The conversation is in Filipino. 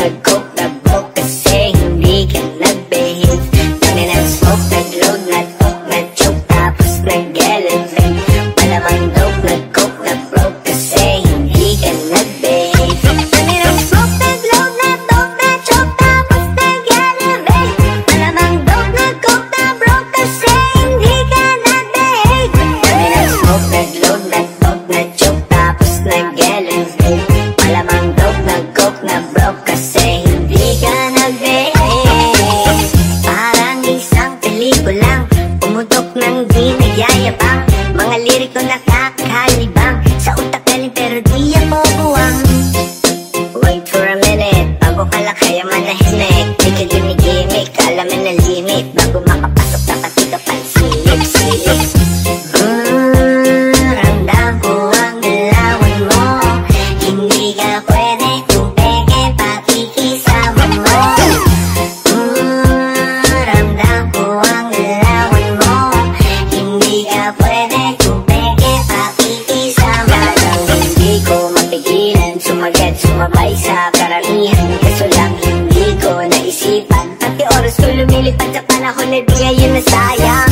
nag-cook, nag-book Kasi hindi ka nag-behave. Tangin ang smoke, nag-load, nag-hook, nag-choke Tapos nag-elevate. Mga liriko nakakalibang Sa utak galing pero di ako buwang. Wait for a minute Bago ka lang kaya manahimik Di ka ginigimik Alamin na limit. Bago makapasok dapat di ka pansilip lumilipad sa panahon na di ngayon nasayang